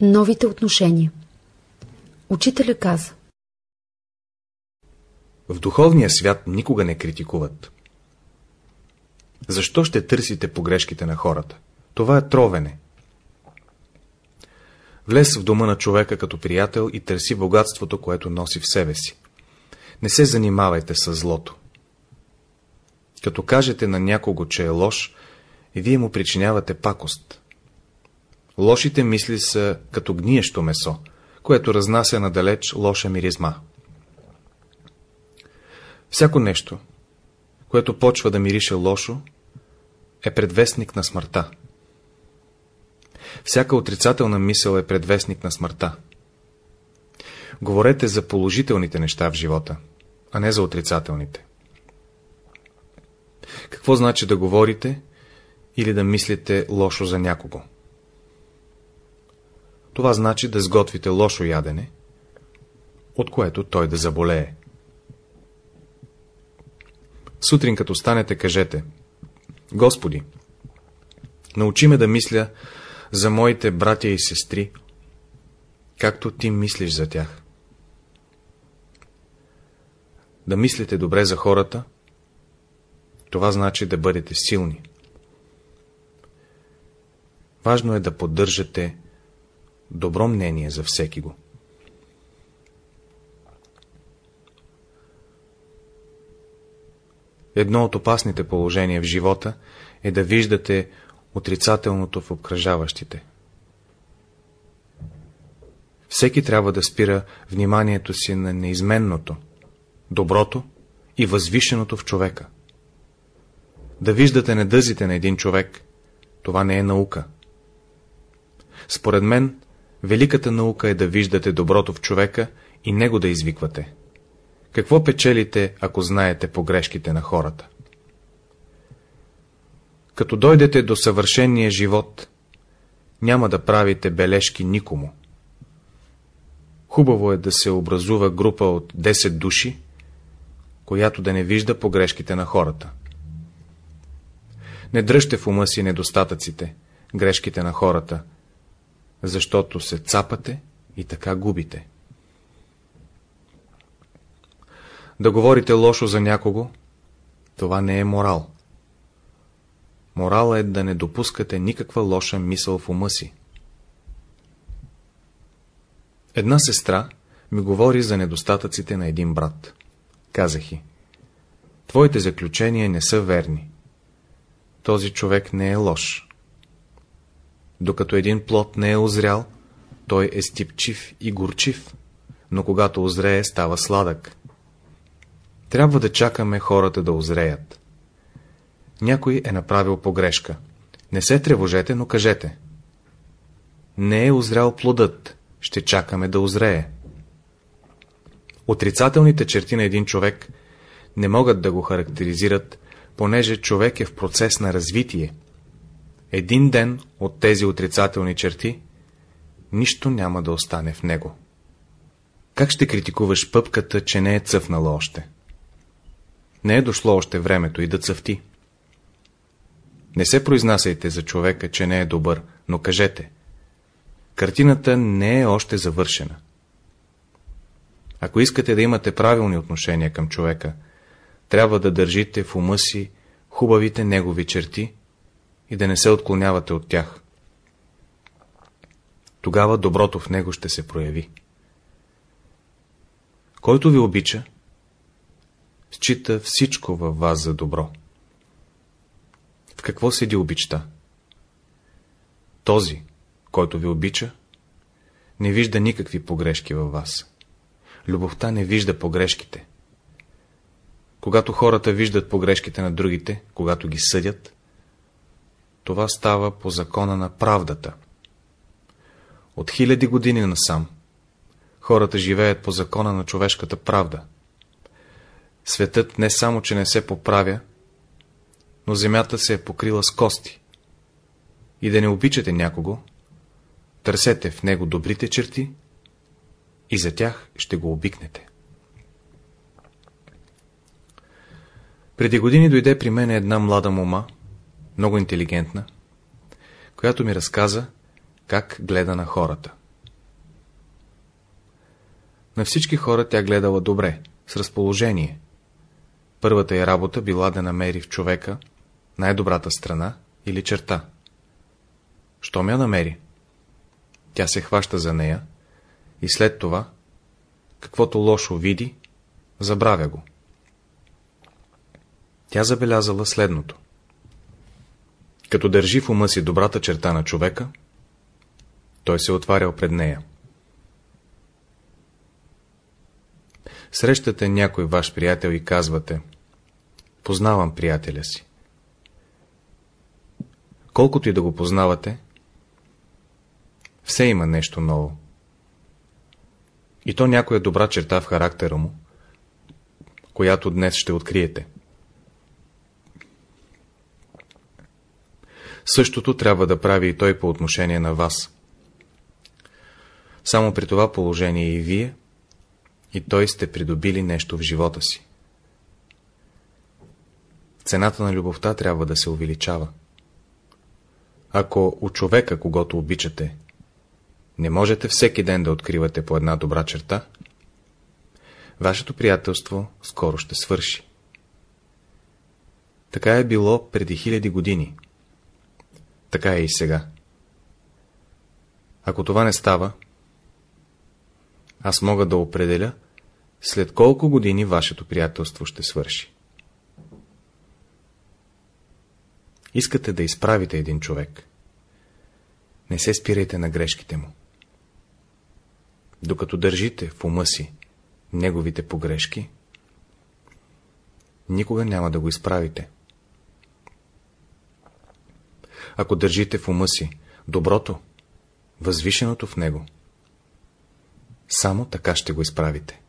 Новите отношения Учителя каза В духовния свят никога не критикуват. Защо ще търсите погрешките на хората? Това е тровене. Влез в дома на човека като приятел и търси богатството, което носи в себе си. Не се занимавайте с злото. Като кажете на някого, че е лош, вие му причинявате пакост. Лошите мисли са като гниещо месо, което разнася надалеч лоша миризма. Всяко нещо, което почва да мирише лошо, е предвестник на смъртта. Всяка отрицателна мисъл е предвестник на смъртта. Говорете за положителните неща в живота, а не за отрицателните. Какво значи да говорите или да мислите лошо за някого? Това значи да сготвите лошо ядене, от което той да заболее. Сутрин като станете, кажете Господи, научи ме да мисля за моите братя и сестри, както ти мислиш за тях. Да мислите добре за хората, това значи да бъдете силни. Важно е да поддържате добро мнение за всеки го. Едно от опасните положения в живота е да виждате отрицателното в обкръжаващите. Всеки трябва да спира вниманието си на неизменното, доброто и възвишеното в човека. Да виждате недъзите на един човек, това не е наука. Според мен, великата наука е да виждате доброто в човека и него да извиквате. Какво печелите, ако знаете погрешките на хората? Като дойдете до съвършения живот, няма да правите бележки никому. Хубаво е да се образува група от 10 души, която да не вижда погрешките на хората. Не дръжте в ума си недостатъците, грешките на хората, защото се цапате и така губите. Да говорите лошо за някого, това не е морал. Морал е да не допускате никаква лоша мисъл в ума си. Една сестра ми говори за недостатъците на един брат. Казах и, твоите заключения не са верни. Този човек не е лош. Докато един плод не е озрял, той е стипчив и горчив, но когато озрее, става сладък. Трябва да чакаме хората да озреят. Някой е направил погрешка. Не се тревожете, но кажете. Не е озрял плодът, ще чакаме да озрее. Отрицателните черти на един човек не могат да го характеризират, понеже човек е в процес на развитие. Един ден от тези отрицателни черти, нищо няма да остане в него. Как ще критикуваш пъпката, че не е цъфнала още? Не е дошло още времето и да цъфти. Не се произнасяйте за човека, че не е добър, но кажете. Картината не е още завършена. Ако искате да имате правилни отношения към човека, трябва да държите в ума си хубавите негови черти и да не се отклонявате от тях. Тогава доброто в него ще се прояви. Който ви обича, счита всичко във вас за добро. В какво седи обичта? Този, който ви обича, не вижда никакви погрешки във вас. Любовта не вижда погрешките. Когато хората виждат погрешките на другите, когато ги съдят, това става по закона на правдата. От хиляди години насам, хората живеят по закона на човешката правда. Светът не само, че не се поправя, но земята се е покрила с кости. И да не обичате някого, търсете в него добрите черти и за тях ще го обикнете. Преди години дойде при мен една млада мома, много интелигентна, която ми разказа как гледа на хората. На всички хора тя гледала добре, с разположение. Първата й работа била да намери в човека най-добрата страна или черта. Щом я намери, тя се хваща за нея и след това, каквото лошо види, забравя го. Тя забелязала следното. Като държи в ума си добрата черта на човека, той се отварял пред нея. Срещате някой ваш приятел и казвате Познавам приятеля си. Колкото и да го познавате, все има нещо ново. И то някоя добра черта в характера му, която днес ще откриете. Същото трябва да прави и той по отношение на вас. Само при това положение и вие, и той сте придобили нещо в живота си. Цената на любовта трябва да се увеличава. Ако у човека, когато обичате, не можете всеки ден да откривате по една добра черта, вашето приятелство скоро ще свърши. Така е било преди хиляди години. Така е и сега. Ако това не става, аз мога да определя, след колко години вашето приятелство ще свърши. Искате да изправите един човек. Не се спирайте на грешките му. Докато държите в ума си неговите погрешки, никога няма да го изправите. Ако държите в ума си доброто, възвишеното в него, само така ще го изправите.